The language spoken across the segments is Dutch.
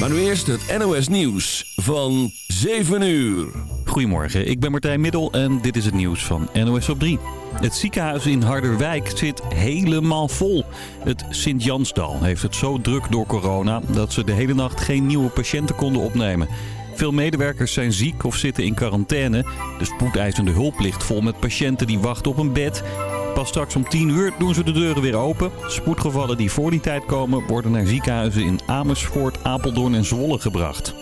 Maar nu eerst het NOS Nieuws van 7 uur. Goedemorgen, ik ben Martijn Middel en dit is het nieuws van NOS op 3. Het ziekenhuis in Harderwijk zit helemaal vol. Het Sint-Jansdal heeft het zo druk door corona dat ze de hele nacht geen nieuwe patiënten konden opnemen. Veel medewerkers zijn ziek of zitten in quarantaine. De spoedeisende hulp ligt vol met patiënten die wachten op een bed. Pas straks om 10 uur doen ze de deuren weer open. Spoedgevallen die voor die tijd komen worden naar ziekenhuizen in Amersfoort, Apeldoorn en Zwolle gebracht.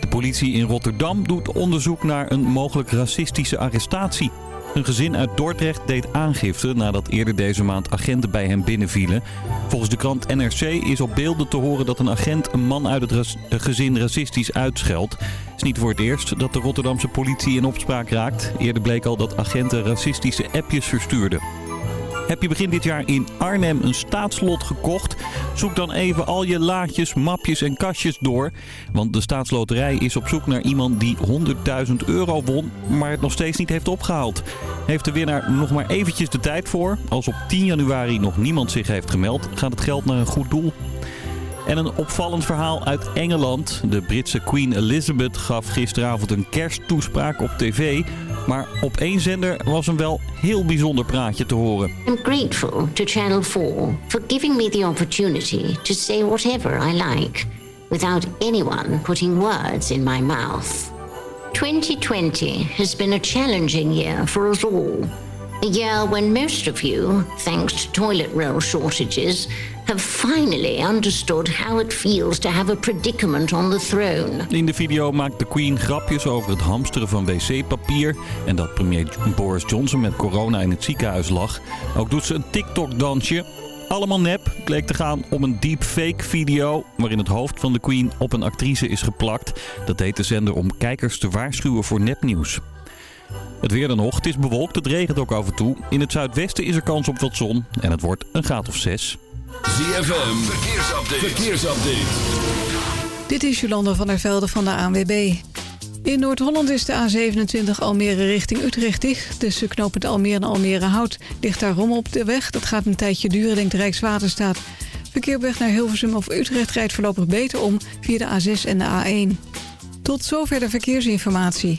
De politie in Rotterdam doet onderzoek naar een mogelijk racistische arrestatie. Een gezin uit Dordrecht deed aangifte nadat eerder deze maand agenten bij hem binnenvielen. Volgens de krant NRC is op beelden te horen dat een agent een man uit het gezin racistisch uitscheldt. Is niet voor het eerst dat de Rotterdamse politie in opspraak raakt. Eerder bleek al dat agenten racistische appjes verstuurden. Heb je begin dit jaar in Arnhem een staatslot gekocht? Zoek dan even al je laadjes, mapjes en kastjes door. Want de staatsloterij is op zoek naar iemand die 100.000 euro won, maar het nog steeds niet heeft opgehaald. Heeft de winnaar nog maar eventjes de tijd voor? Als op 10 januari nog niemand zich heeft gemeld, gaat het geld naar een goed doel. En een opvallend verhaal uit Engeland. De Britse Queen Elizabeth gaf gisteravond een kersttoespraak op tv. Maar op één zender was een wel heel bijzonder praatje te horen. I'm grateful to Channel 4 for giving me the opportunity to say whatever I like without anyone putting words in my mouth. 2020 has been a challenging year for us all. A year when most of you, thanks to toilet roll shortages, have finally understood how it feels to have a predicament on the throne. In de video maakt de Queen grapjes over het hamsteren van wc-papier en dat premier Boris Johnson met corona in het ziekenhuis lag. Ook doet ze een TikTok-dansje. Allemaal nep. Het leek te gaan om een deepfake video waarin het hoofd van de Queen op een actrice is geplakt. Dat deed de zender om kijkers te waarschuwen voor nepnieuws. Het weer dan nog. Het is bewolkt. Het regent ook af en toe. In het zuidwesten is er kans op wat zon. En het wordt een graad of 6. ZFM, verkeersupdate. verkeersupdate. Dit is Jolanda van der Velde van de ANWB. In Noord-Holland is de A27 Almere richting Utrecht dicht. Tussen knooppunt Almere en Almere Hout ligt daar rom op de weg. Dat gaat een tijdje duren, denkt de Rijkswaterstaat. Verkeer op weg naar Hilversum of Utrecht rijdt voorlopig beter om via de A6 en de A1. Tot zover de verkeersinformatie.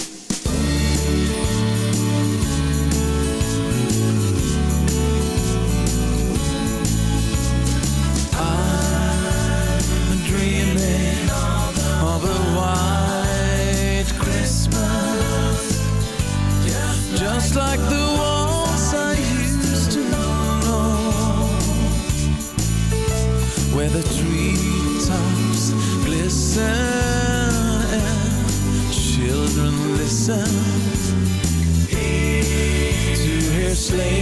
Listen to hear sleigh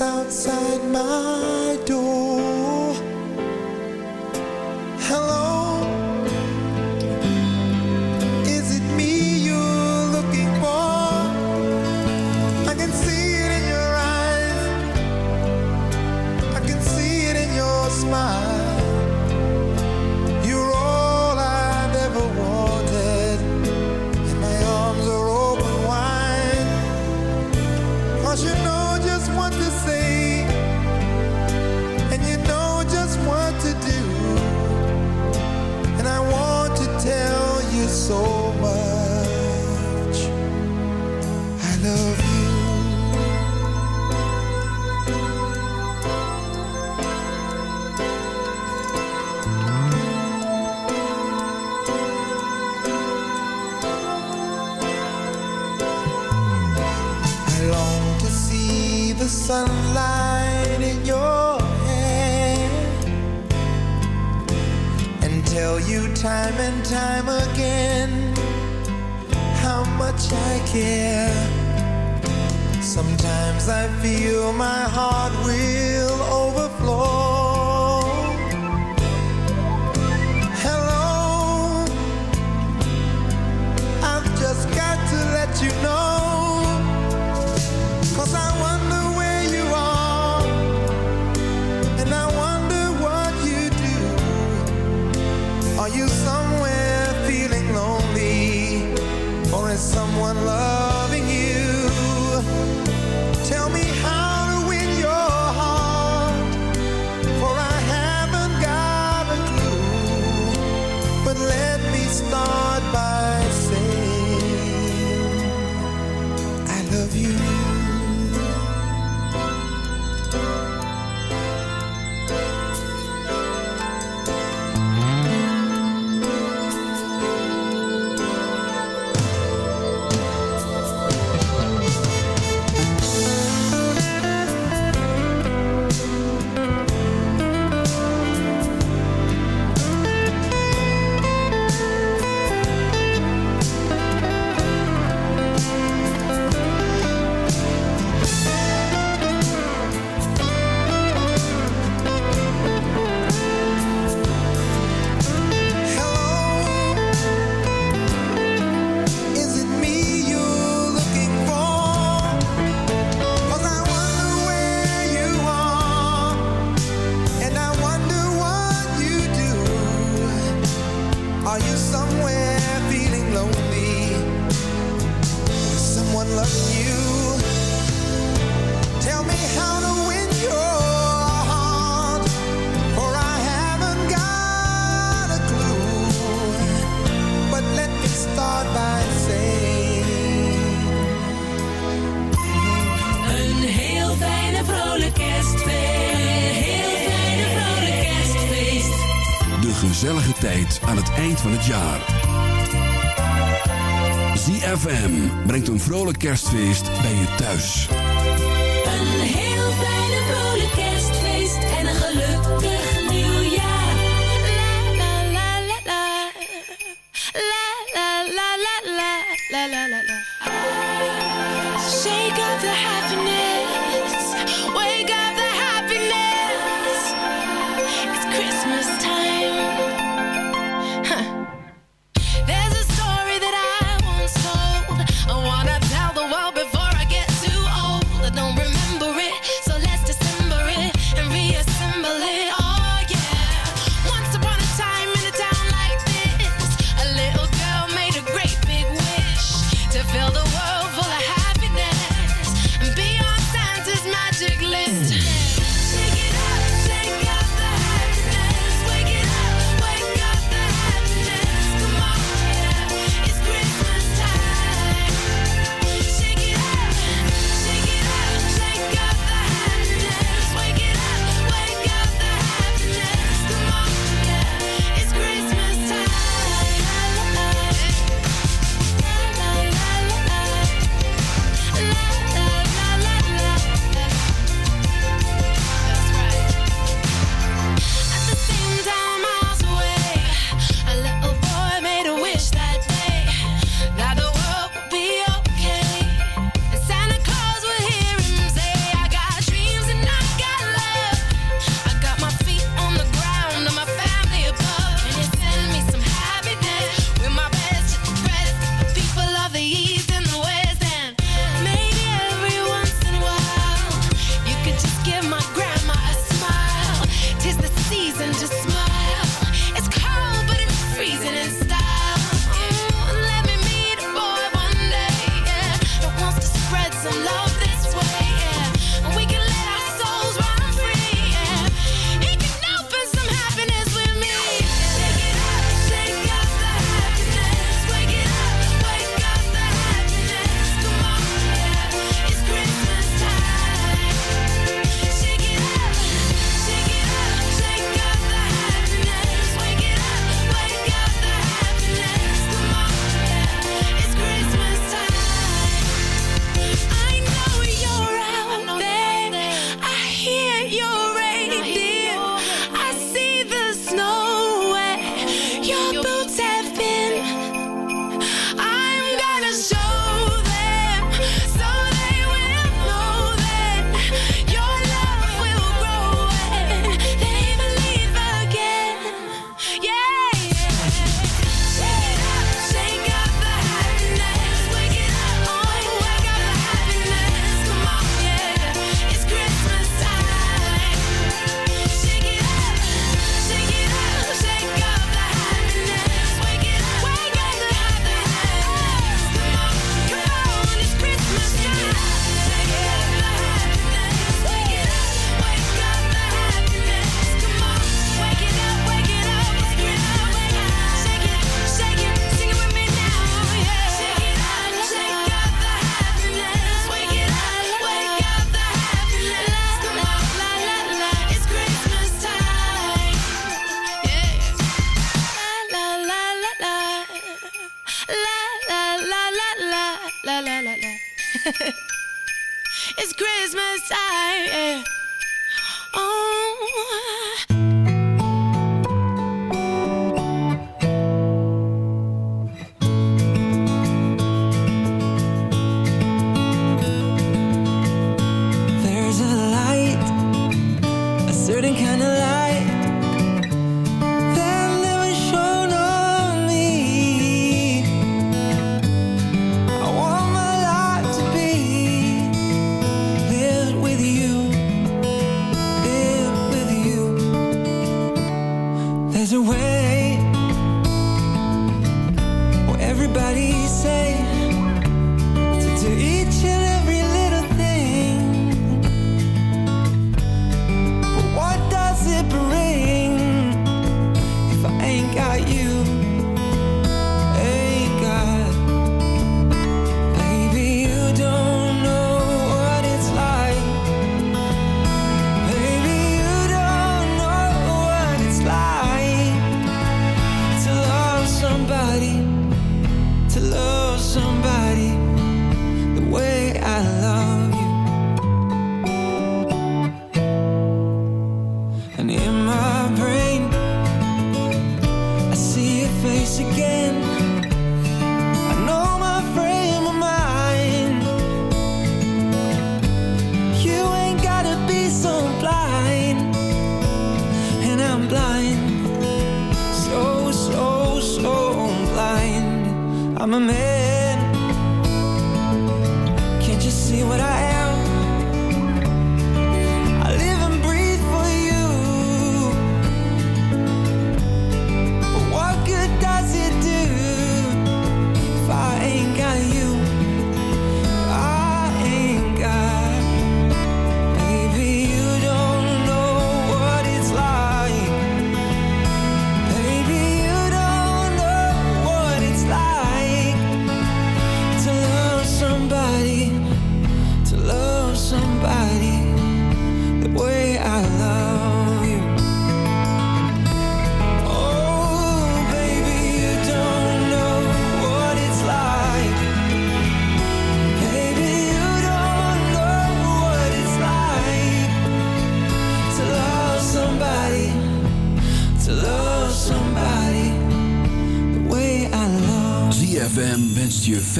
outside my time and time again how much I care. Sometimes I feel my heart will. waste long. vrolijk kerst.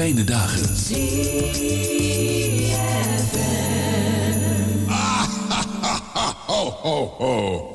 fijne dagen. Ah, ha, ha, ha, ho, ho, ho.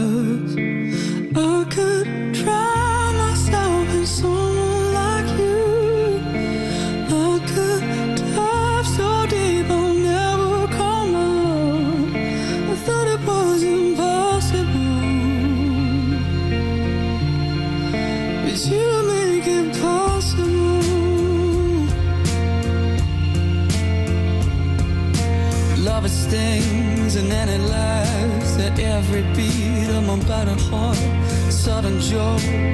就。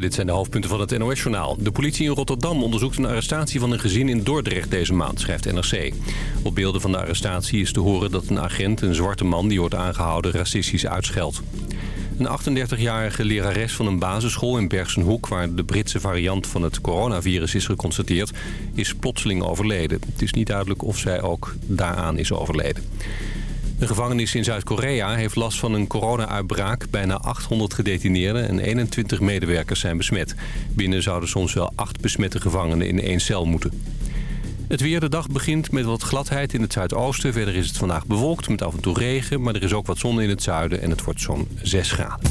Dit zijn de hoofdpunten van het NOS-journaal. De politie in Rotterdam onderzoekt een arrestatie van een gezin in Dordrecht deze maand, schrijft NRC. Op beelden van de arrestatie is te horen dat een agent een zwarte man die wordt aangehouden racistisch uitscheldt. Een 38-jarige lerares van een basisschool in Bergenhoek... waar de Britse variant van het coronavirus is geconstateerd... is plotseling overleden. Het is niet duidelijk of zij ook daaraan is overleden. De gevangenis in Zuid-Korea heeft last van een corona-uitbraak. Bijna 800 gedetineerden en 21 medewerkers zijn besmet. Binnen zouden soms wel acht besmette gevangenen in één cel moeten. Het weer de dag begint met wat gladheid in het zuidoosten. Verder is het vandaag bewolkt met af en toe regen. Maar er is ook wat zon in het zuiden en het wordt zo'n 6 graden.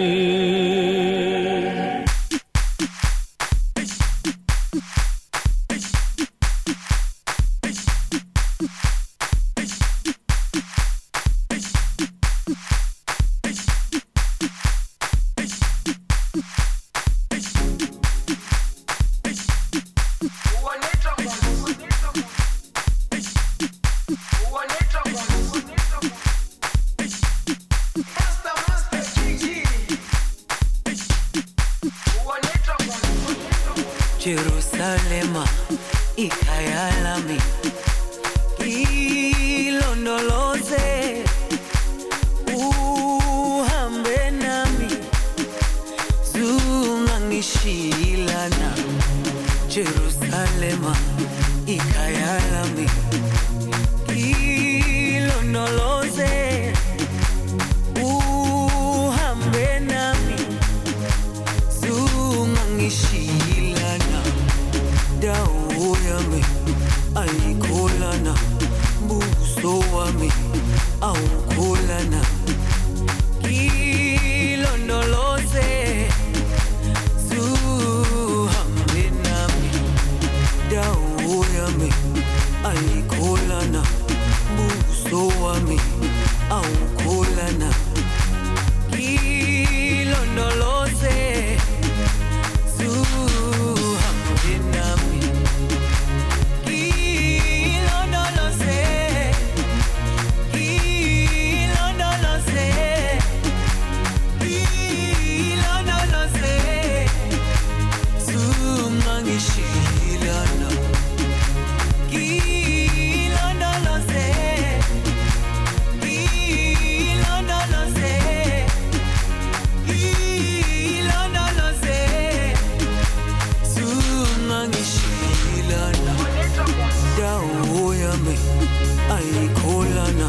Ayikholana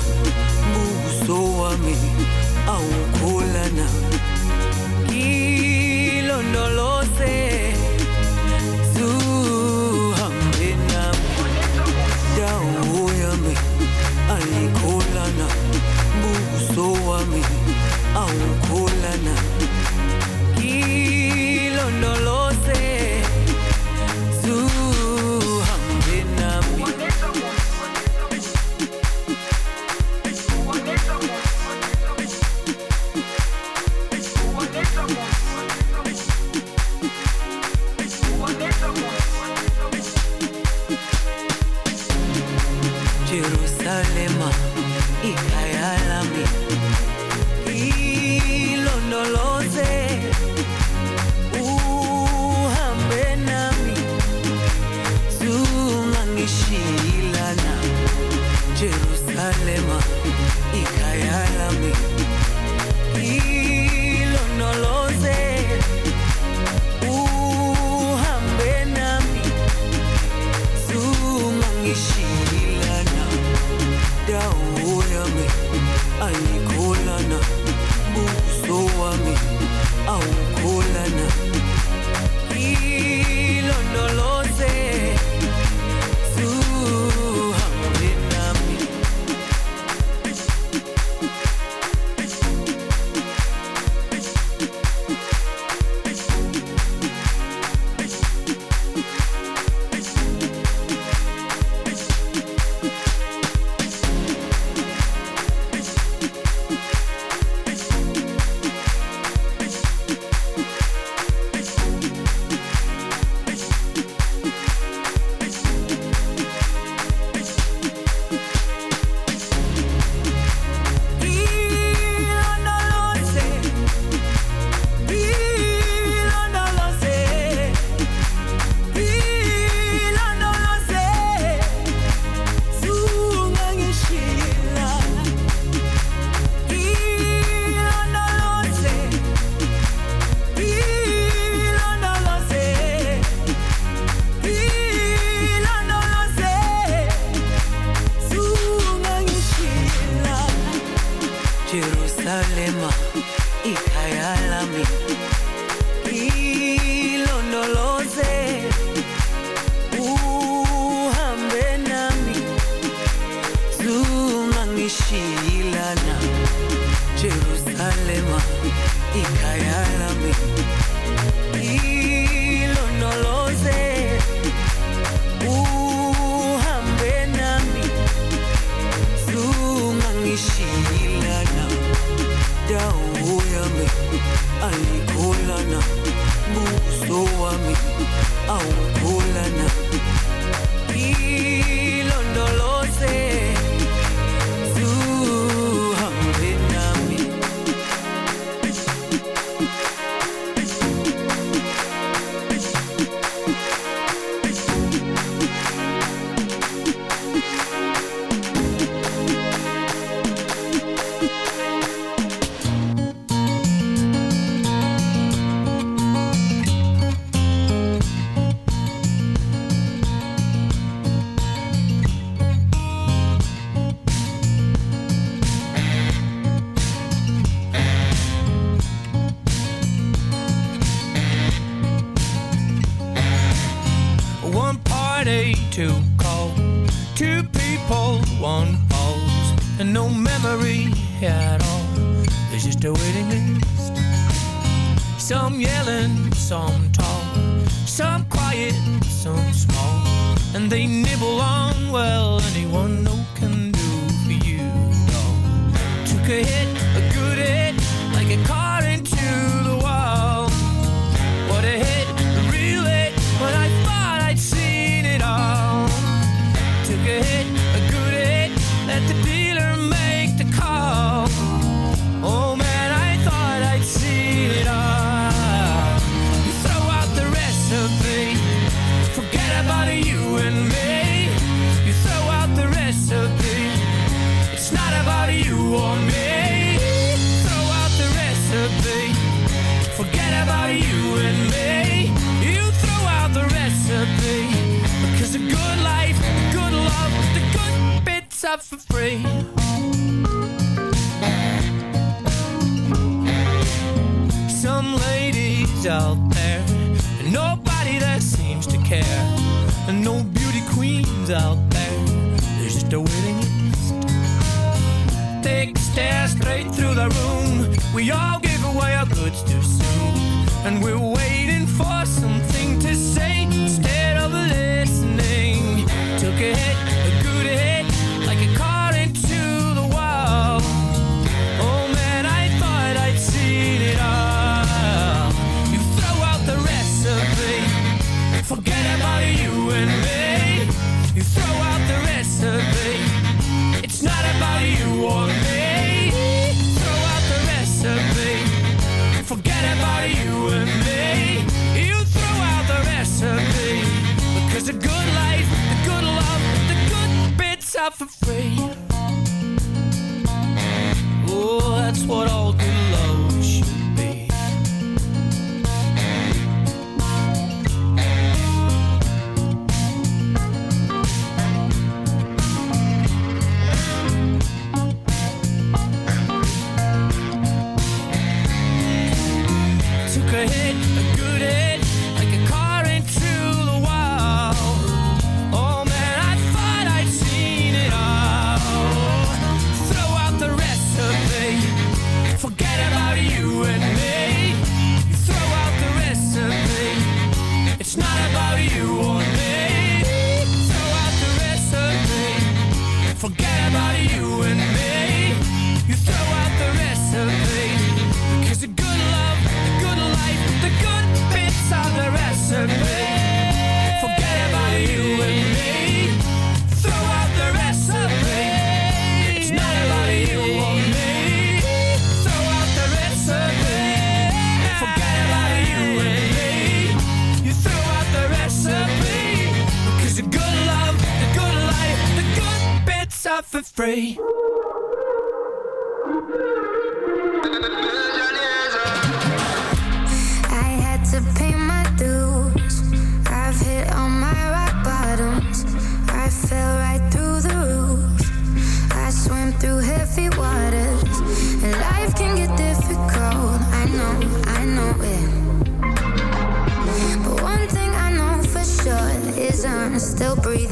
buso wami awukholana no memory at all. There's just a waiting list. Some yelling, some tall, some quiet, some small. And they nibble on well We all give away our goods too soon, and we'll wait. for free.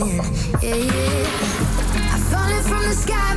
Yeah, yeah. I'm falling from the sky,